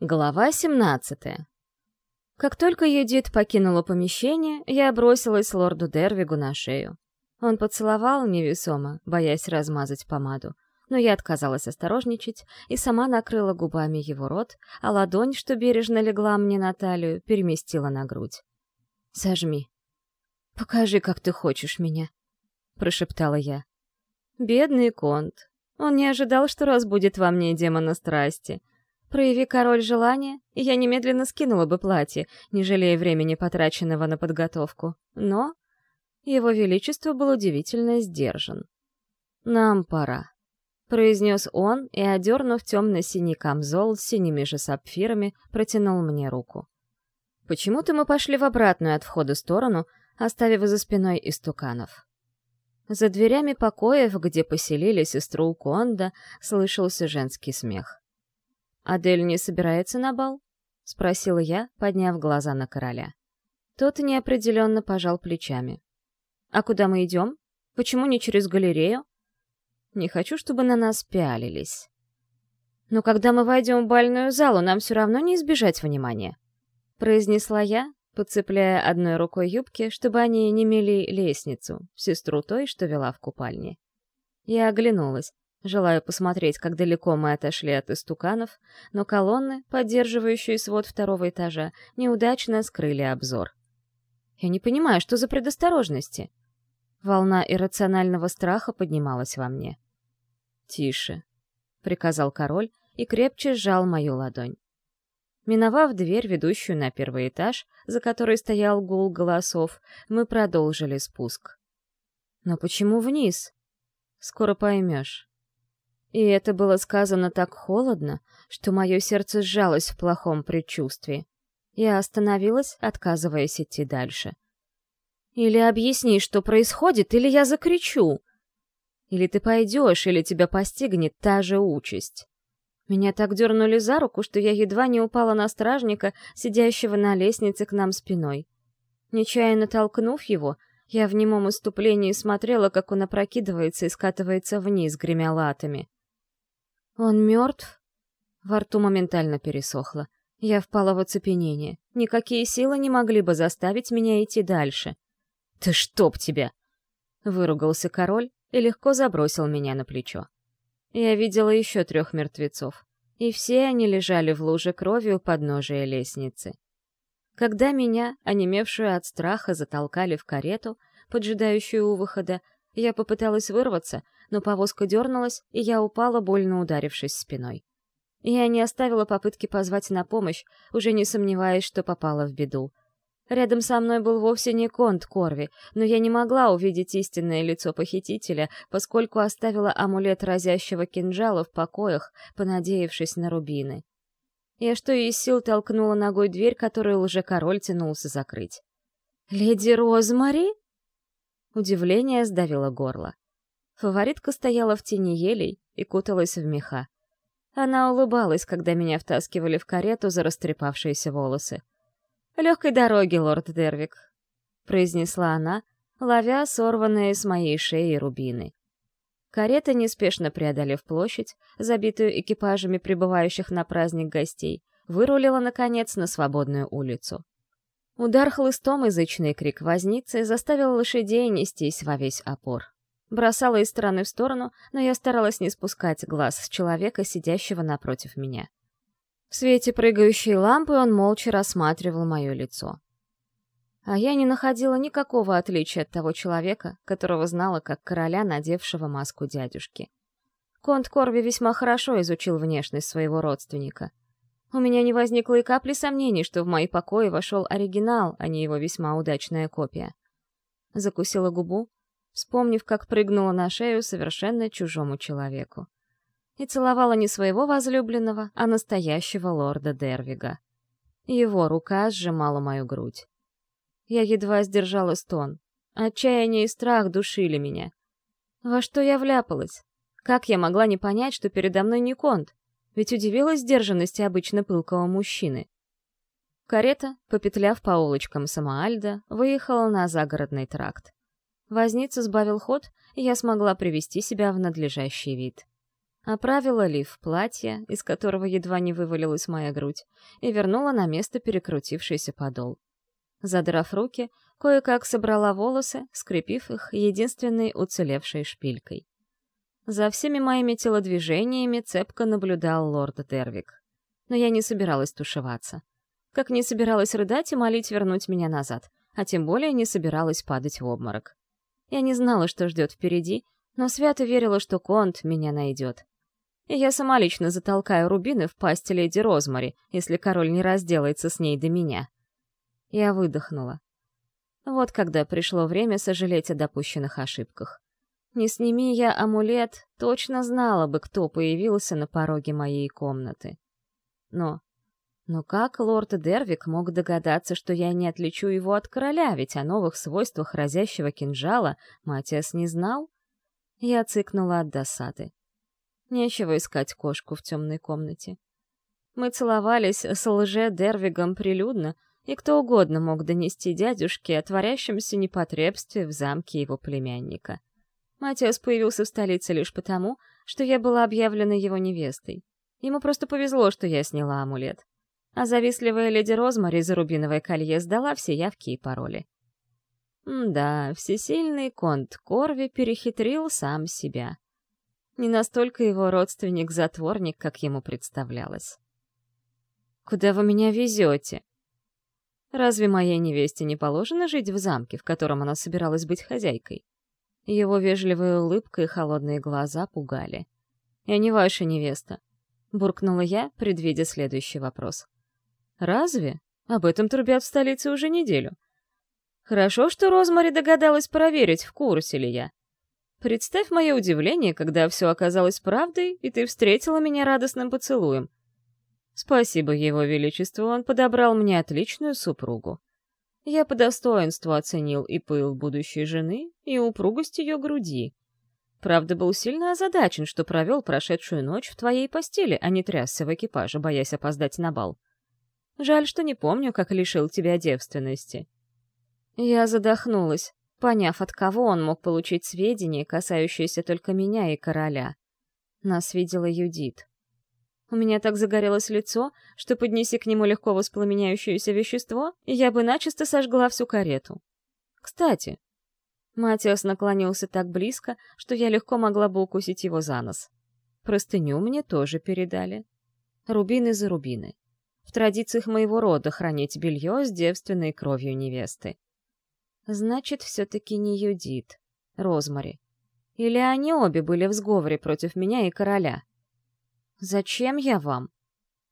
Глава 17 Как только Юдит покинула помещение, я бросилась лорду Дервигу на шею. Он поцеловал невесомо, боясь размазать помаду, но я отказалась осторожничать и сама накрыла губами его рот, а ладонь, что бережно легла мне на талию, переместила на грудь. «Сожми. Покажи, как ты хочешь меня», — прошептала я. Бедный Конт. Он не ожидал, что разбудит во мне демона страсти — Прояви король желание, я немедленно скинула бы платье, не жалея времени, потраченного на подготовку. Но его величество был удивительно сдержан. «Нам пора», — произнес он и, одернув темно-синий камзол с синими же сапфирами, протянул мне руку. Почему-то мы пошли в обратную от входа сторону, оставив за спиной истуканов. За дверями покоев, где поселили сестру Конда, слышался женский смех. «Адель не собирается на бал?» — спросила я, подняв глаза на короля. Тот неопределенно пожал плечами. «А куда мы идем? Почему не через галерею?» «Не хочу, чтобы на нас пялились». «Но когда мы войдем в бальную залу, нам все равно не избежать внимания», — произнесла я, подцепляя одной рукой юбки, чтобы они не мели лестницу, сестру той, что вела в купальне. Я оглянулась. Желаю посмотреть, как далеко мы отошли от истуканов, но колонны, поддерживающие свод второго этажа, неудачно скрыли обзор. Я не понимаю, что за предосторожности. Волна иррационального страха поднималась во мне. «Тише», — приказал король и крепче сжал мою ладонь. Миновав дверь, ведущую на первый этаж, за которой стоял гул голосов, мы продолжили спуск. «Но почему вниз?» «Скоро поймешь». И это было сказано так холодно, что мое сердце сжалось в плохом предчувствии. Я остановилась, отказываясь идти дальше. «Или объясни, что происходит, или я закричу!» «Или ты пойдешь, или тебя постигнет та же участь!» Меня так дернули за руку, что я едва не упала на стражника, сидящего на лестнице к нам спиной. Нечаянно толкнув его, я в немом иступлении смотрела, как он опрокидывается и скатывается вниз, гремя латами. «Он мертв?» Во рту моментально пересохло. Я впала в оцепенение. Никакие силы не могли бы заставить меня идти дальше. «Ты чтоб тебя!» Выругался король и легко забросил меня на плечо. Я видела еще трех мертвецов, и все они лежали в луже крови у подножия лестницы. Когда меня, онемевшую от страха, затолкали в карету, поджидающую у выхода, я попыталась вырваться, но повозка дернулась, и я упала, больно ударившись спиной. Я не оставила попытки позвать на помощь, уже не сомневаясь, что попала в беду. Рядом со мной был вовсе не конт Корви, но я не могла увидеть истинное лицо похитителя, поскольку оставила амулет разящего кинжала в покоях, понадеявшись на рубины. Я что из сил толкнула ногой дверь, которую лже-король тянулся закрыть. «Леди Розмари?» Удивление сдавило горло. Фаворитка стояла в тени елей и куталась в меха. Она улыбалась, когда меня втаскивали в карету за растрепавшиеся волосы. «Легкой дороги, лорд Дервик», — произнесла она, ловя сорванные с моей шеи рубины. Карета, неспешно преодолев площадь, забитую экипажами прибывающих на праздник гостей, вырулила, наконец, на свободную улицу. Удар хлыстом и крик возницы заставил лошадей нестись во весь опор. Бросала из стороны в сторону, но я старалась не спускать глаз с человека, сидящего напротив меня. В свете прыгающей лампы он молча рассматривал мое лицо. А я не находила никакого отличия от того человека, которого знала как короля, надевшего маску дядюшки. Конт Корви весьма хорошо изучил внешность своего родственника. У меня не возникло и капли сомнений, что в мои покои вошел оригинал, а не его весьма удачная копия. Закусила губу, вспомнив, как прыгнула на шею совершенно чужому человеку. И целовала не своего возлюбленного, а настоящего лорда Дервига. Его рука сжимала мою грудь. Я едва сдержала стон. Отчаяние и страх душили меня. Во что я вляпалась? Как я могла не понять, что передо мной не конт? Ведь удивилась сдержанности обычно пылкого мужчины. Карета, попетляв по улочкам Самоальда, выехала на загородный тракт. Возница сбавил ход, и я смогла привести себя в надлежащий вид. оправила лиф платья, из которого едва не вывалилась моя грудь, и вернула на место перекрутившийся подол. Задрав руки, кое-как собрала волосы, скрепив их единственной уцелевшей шпилькой. За всеми моими телодвижениями цепко наблюдал лорд Дервик. Но я не собиралась тушеваться. Как не собиралась рыдать и молить вернуть меня назад, а тем более не собиралась падать в обморок. Я не знала, что ждет впереди, но свято верила, что Конт меня найдет. И я сама лично затолкаю рубины в пасть леди Розмари, если король не разделается с ней до меня. Я выдохнула. Вот когда пришло время сожалеть о допущенных ошибках. Не сними я амулет, точно знала бы, кто появился на пороге моей комнаты. Но... Но как лорд Дервик мог догадаться, что я не отличу его от короля, ведь о новых свойствах разящего кинжала Матиас не знал? Я цыкнула от досады. Нечего искать кошку в темной комнате. Мы целовались с лже-дервигом прилюдно, и кто угодно мог донести дядюшке о творящемся непотребстве в замке его племянника. Матиас появился в столице лишь потому, что я была объявлена его невестой. Ему просто повезло, что я сняла амулет. А завистливая леди Розмари за рубиновое колье сдала все явки и пароли. Да, всесильный конт Корви перехитрил сам себя. Не настолько его родственник-затворник, как ему представлялось. «Куда вы меня везете?» Разве моей невесте не положено жить в замке, в котором она собиралась быть хозяйкой? Его вежливая улыбка и холодные глаза пугали. «Я не ваша невеста», — буркнула я, предвидя следующий вопрос. «Разве? Об этом трубят в столице уже неделю. Хорошо, что Розмари догадалась проверить, в курсе ли я. Представь мое удивление, когда все оказалось правдой, и ты встретила меня радостным поцелуем. Спасибо его величеству, он подобрал мне отличную супругу. Я по достоинству оценил и пыл будущей жены, и упругость ее груди. Правда, был сильно озадачен, что провел прошедшую ночь в твоей постели, а не трясся в экипаже, боясь опоздать на бал. Жаль, что не помню, как лишил тебя девственности. Я задохнулась, поняв, от кого он мог получить сведения, касающиеся только меня и короля. Нас видела Юдит. У меня так загорелось лицо, что поднеси к нему легко воспламеняющееся вещество, и я бы начисто сожгла всю карету. Кстати, Матиас наклонился так близко, что я легко могла бы укусить его за нос. Простыню мне тоже передали. Рубины за рубины. В традициях моего рода хранить белье с девственной кровью невесты. Значит, все-таки не Юдит, Розмари. Или они обе были в сговоре против меня и короля. Зачем я вам?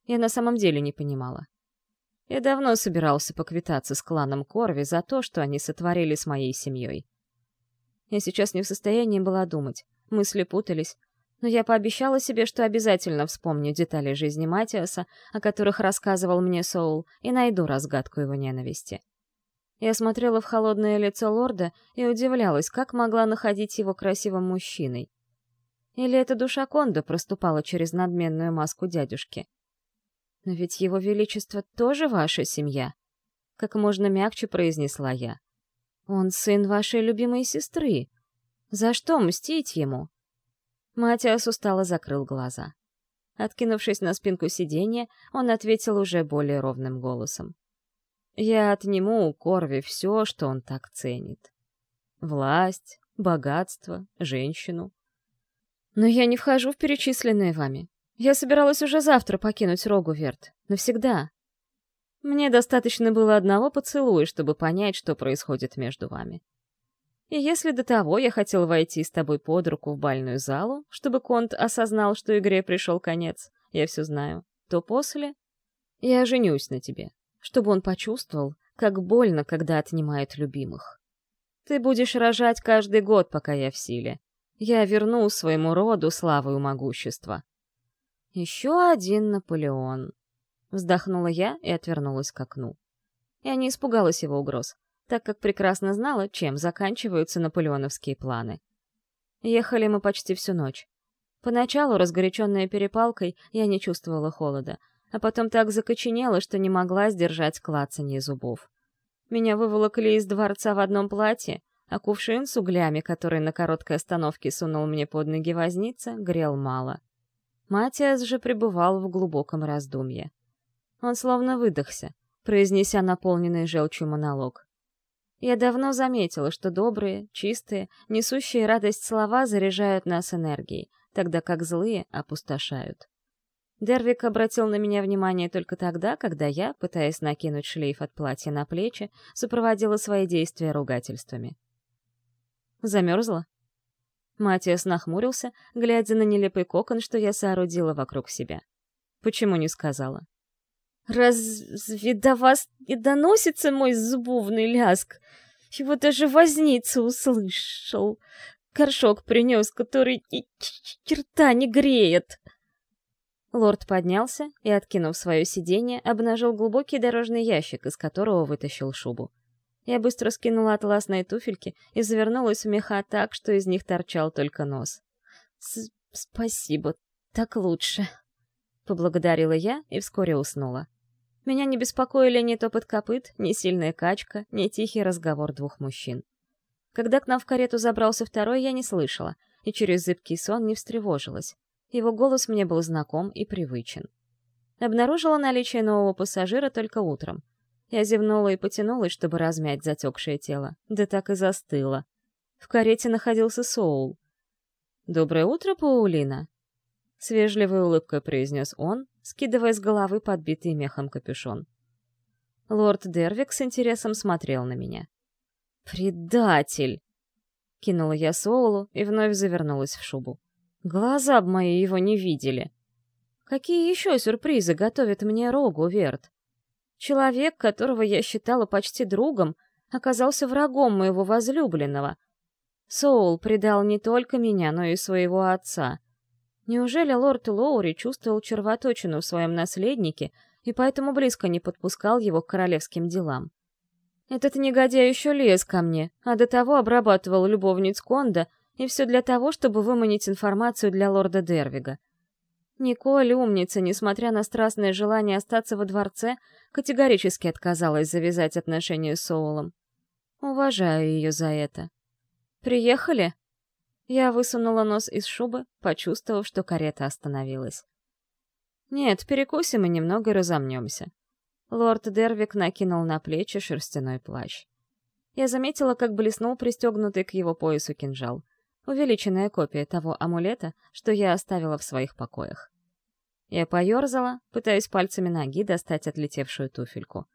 Я на самом деле не понимала. Я давно собирался поквитаться с кланом Корви за то, что они сотворили с моей семьей. Я сейчас не в состоянии была думать, мысли путались, но я пообещала себе, что обязательно вспомню детали жизни Матиаса, о которых рассказывал мне Соул, и найду разгадку его ненависти. Я смотрела в холодное лицо лорда и удивлялась, как могла находить его красивым мужчиной. Или эта душа Кондо проступала через надменную маску дядюшки? Но ведь его величество тоже ваша семья, как можно мягче произнесла я. Он сын вашей любимой сестры. За что мстить ему? Матиас устало закрыл глаза. Откинувшись на спинку сиденья, он ответил уже более ровным голосом. «Я отниму у Корви все, что он так ценит. Власть, богатство, женщину. Но я не вхожу в перечисленные вами. Я собиралась уже завтра покинуть Рогуверт. Навсегда. Мне достаточно было одного поцелуя, чтобы понять, что происходит между вами. И если до того я хотел войти с тобой под руку в бальную залу, чтобы Конт осознал, что игре пришел конец, я все знаю, то после я женюсь на тебе, чтобы он почувствовал, как больно, когда отнимают любимых. Ты будешь рожать каждый год, пока я в силе, я верну своему роду славу и могущество. Еще один Наполеон. Вздохнула я и отвернулась к окну. Я не испугалась его угроз, так как прекрасно знала, чем заканчиваются наполеоновские планы. Ехали мы почти всю ночь. Поначалу, разгоряченная перепалкой, я не чувствовала холода, а потом так закоченела, что не могла сдержать клацанье зубов. Меня выволокли из дворца в одном платье, а кувшин с углями, который на короткой остановке сунул мне под ноги возница, грел мало. Матиас же пребывал в глубоком раздумье. Он словно выдохся, произнеся наполненный желчью монолог. Я давно заметила, что добрые, чистые, несущие радость слова заряжают нас энергией, тогда как злые опустошают. Дервик обратил на меня внимание только тогда, когда я, пытаясь накинуть шлейф от платья на плечи, сопроводила свои действия ругательствами. Замерзла? Матиас нахмурился, глядя на нелепый кокон, что я соорудила вокруг себя. Почему не сказала? Разве до вас не доносится мой зубовный ляск? Его даже возница услышал. Горшок принес, который ни черта не греет. Лорд поднялся и, откинув свое сиденье, обнажил глубокий дорожный ящик, из которого вытащил шубу. Я быстро скинула атласные туфельки и завернулась в меха так, что из них торчал только нос. «Спасибо, так лучше», — поблагодарила я и вскоре уснула. Меня не беспокоили ни топот копыт, ни сильная качка, ни тихий разговор двух мужчин. Когда к нам в карету забрался второй, я не слышала, и через зыбкий сон не встревожилась. Его голос мне был знаком и привычен. Обнаружила наличие нового пассажира только утром. Я зевнула и потянулась, чтобы размять затекшее тело, да так и застыла. В карете находился Соул. «Доброе утро, Паулина!» С вежливой улыбкой произнес он, скидывая с головы подбитый мехом капюшон. Лорд Дервик с интересом смотрел на меня. «Предатель!» Кинула я Соулу и вновь завернулась в шубу. Глаза б мои его не видели. Какие еще сюрпризы готовит мне Рогу Верт? Человек, которого я считала почти другом, оказался врагом моего возлюбленного. Соул предал не только меня, но и своего отца. Неужели лорд Лоури чувствовал червоточину в своем наследнике и поэтому близко не подпускал его к королевским делам? Этот негодяй еще лез ко мне, а до того обрабатывал любовниц Конда, и все для того, чтобы выманить информацию для лорда Дервига. Николь, умница, несмотря на страстное желание остаться во дворце, категорически отказалась завязать отношения с Соулом. Уважаю ее за это. «Приехали?» Я высунула нос из шубы, почувствовав, что карета остановилась. «Нет, перекусим и немного разомнемся». Лорд Дервик накинул на плечи шерстяной плащ. Я заметила, как блеснул пристегнутый к его поясу кинжал. Увеличенная копия того амулета, что я оставила в своих покоях. Я поерзала, пытаясь пальцами ноги достать отлетевшую туфельку.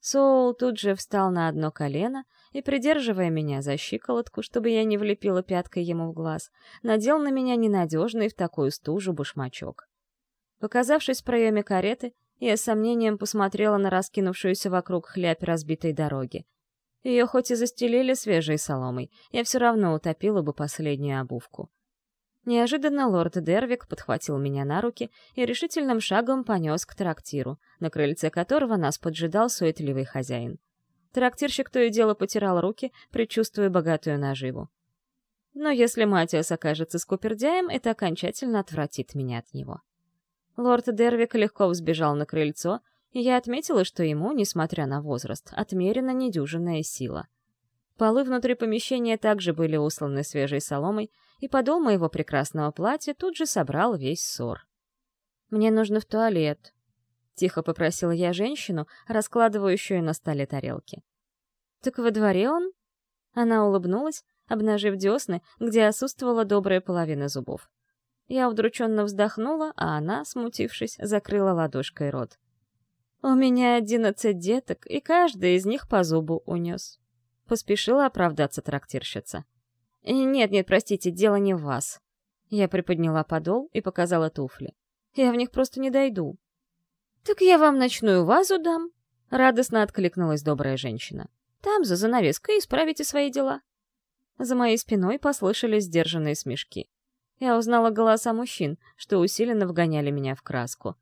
Соул тут же встал на одно колено и, придерживая меня за щиколотку, чтобы я не влепила пяткой ему в глаз, надел на меня ненадежный в такую стужу башмачок. Показавшись в проеме кареты, я с сомнением посмотрела на раскинувшуюся вокруг хлябь разбитой дороги. Ее хоть и застелили свежей соломой, я все равно утопила бы последнюю обувку. Неожиданно лорд Дервик подхватил меня на руки и решительным шагом понес к трактиру, на крыльце которого нас поджидал суетливый хозяин. Трактирщик то и дело потирал руки, предчувствуя богатую наживу. Но если Матиас окажется скупердяем, это окончательно отвратит меня от него. Лорд Дервик легко взбежал на крыльцо, и я отметила, что ему, несмотря на возраст, отмерена недюжинная сила. Полы внутри помещения также были усланы свежей соломой, и подол моего прекрасного платья тут же собрал весь ссор. «Мне нужно в туалет», — тихо попросила я женщину, раскладывающую на столе тарелки. «Так во дворе он?» Она улыбнулась, обнажив десны, где отсутствовала добрая половина зубов. Я удрученно вздохнула, а она, смутившись, закрыла ладошкой рот. «У меня одиннадцать деток, и каждый из них по зубу унес», — поспешила оправдаться трактирщица. «Э, «Нет-нет, простите, дело не в вас». Я приподняла подол и показала туфли. «Я в них просто не дойду». «Так я вам ночную вазу дам», — радостно откликнулась добрая женщина. «Там, за занавеской, исправите свои дела». За моей спиной послышались сдержанные смешки. Я узнала голоса мужчин, что усиленно вгоняли меня в краску.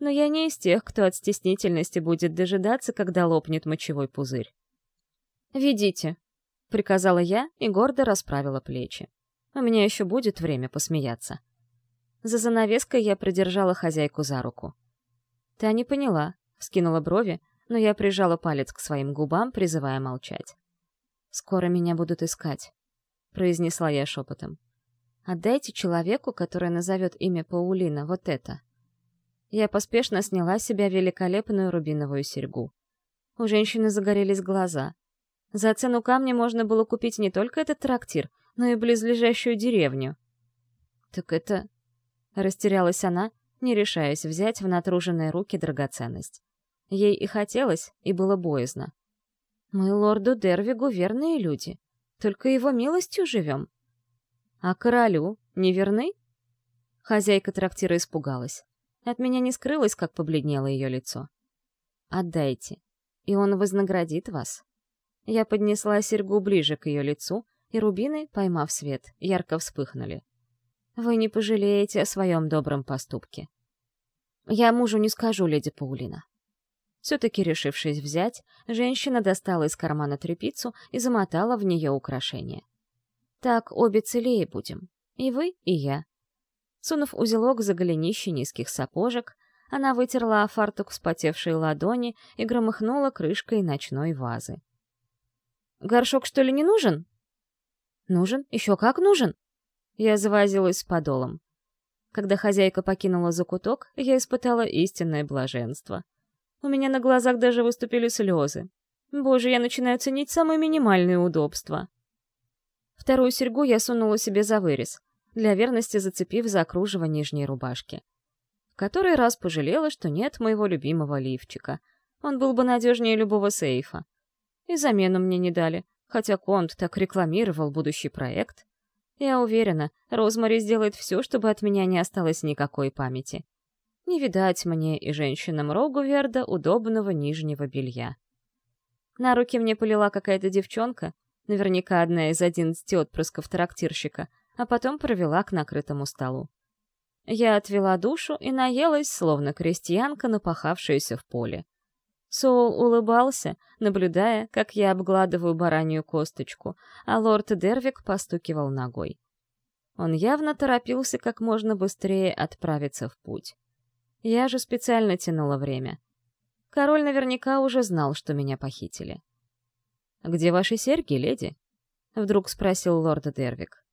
Но я не из тех, кто от стеснительности будет дожидаться, когда лопнет мочевой пузырь. «Ведите», — приказала я и гордо расправила плечи. У меня еще будет время посмеяться. За занавеской я придержала хозяйку за руку. Та не поняла, вскинула брови, но я прижала палец к своим губам, призывая молчать. «Скоро меня будут искать», — произнесла я шепотом. Отдайте человеку, который назовет имя Паулина, вот это. Я поспешно сняла с себя великолепную рубиновую серьгу. У женщины загорелись глаза. За цену камня можно было купить не только этот трактир, но и близлежащую деревню. «Так это...» — растерялась она, не решаясь взять в натруженные руки драгоценность. Ей и хотелось, и было боязно. «Мы лорду Дервигу верные люди, только его милостью живем. А королю не верны?» Хозяйка трактира испугалась. От меня не скрылось, как побледнело ее лицо. «Отдайте, и он вознаградит вас». Я поднесла серьгу ближе к ее лицу, и рубины, поймав свет, ярко вспыхнули. «Вы не пожалеете о своем добром поступке». «Я мужу не скажу, леди Паулина». Все-таки решившись взять, женщина достала из кармана тряпицу и замотала в нее украшение. «Так обе целее будем. И вы, и я. Сунув узелок за голенище низких сапожек, она вытерла фартук вспотевшей ладони и громыхнула крышкой ночной вазы. «Горшок, что ли, не нужен?» «Нужен? Еще как нужен!» Я завозилась с подолом. Когда хозяйка покинула закуток, я испытала истинное блаженство. У меня на глазах даже выступили слезы. Боже, я начинаю ценить самые минимальные удобства. Вторую серьгу я сунула себе за вырез — для верности зацепив за кружево нижней рубашки. В который раз пожалела, что нет моего любимого лифчика. Он был бы надежнее любого сейфа. И замену мне не дали, хотя Конт так рекламировал будущий проект. Я уверена, Розмари сделает все, чтобы от меня не осталось никакой памяти. Не видать мне и женщинам Рогуверда удобного нижнего белья. На руки мне полила какая-то девчонка, наверняка одна из одиннадцати отпрысков трактирщика — а потом провела к накрытому столу. Я отвела душу и наелась, словно крестьянка, напахавшаяся в поле. Соул улыбался, наблюдая, как я обгладываю баранью косточку, а лорд Дервик постукивал ногой. Он явно торопился как можно быстрее отправиться в путь. Я же специально тянула время. Король наверняка уже знал, что меня похитили. «Где ваши серьги, леди?» — вдруг спросил лорд Дервик.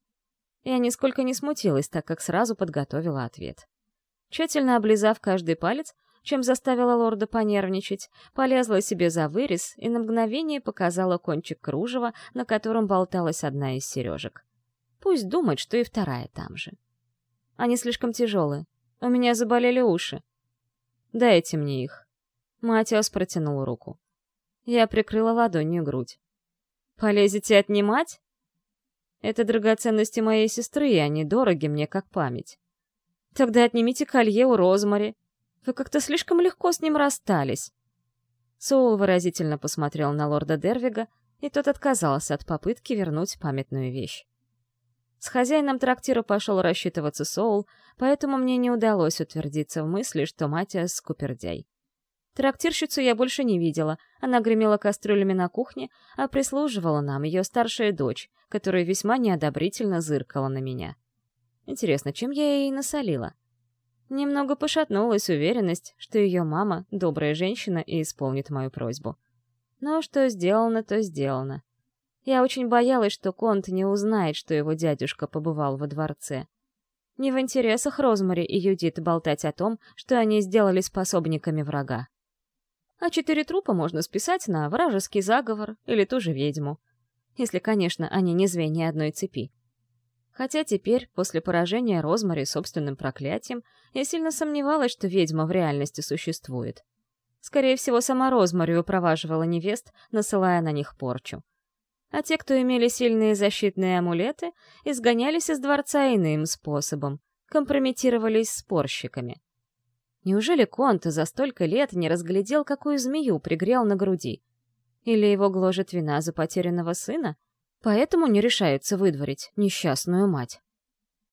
Я нисколько не смутилась, так как сразу подготовила ответ. Тщательно облизав каждый палец, чем заставила лорда понервничать, полезла себе за вырез и на мгновение показала кончик кружева, на котором болталась одна из сережек. Пусть думает, что и вторая там же. Они слишком тяжелые. У меня заболели уши. Дайте мне их. Матиас протянул руку. Я прикрыла ладонью грудь. «Полезете отнимать?» Это драгоценности моей сестры, и они дороги мне как память. Тогда отнимите колье у Розмари. Вы как-то слишком легко с ним расстались. Соул выразительно посмотрел на лорда Дервига, и тот отказался от попытки вернуть памятную вещь. С хозяином трактира пошел рассчитываться Соул, поэтому мне не удалось утвердиться в мысли, что Матиас — скупердяй. Трактирщицу я больше не видела. Она гремела кастрюлями на кухне, а прислуживала нам ее старшая дочь, которая весьма неодобрительно зыркала на меня. Интересно, чем я ей насолила? Немного пошатнулась уверенность, что ее мама — добрая женщина и исполнит мою просьбу. Но что сделано, то сделано. Я очень боялась, что Конт не узнает, что его дядюшка побывал во дворце. Не в интересах Розмари и Юдит болтать о том, что они сделали способниками врага а четыре трупа можно списать на вражеский заговор или ту же ведьму. Если, конечно, они не звенья одной цепи. Хотя теперь, после поражения Розмари собственным проклятием, я сильно сомневалась, что ведьма в реальности существует. Скорее всего, сама Розмари упроваживала невест, насылая на них порчу. А те, кто имели сильные защитные амулеты, изгонялись из дворца иным способом, компрометировались спорщиками. Неужели Конт за столько лет не разглядел, какую змею пригрел на груди? Или его гложет вина за потерянного сына? Поэтому не решается выдворить несчастную мать.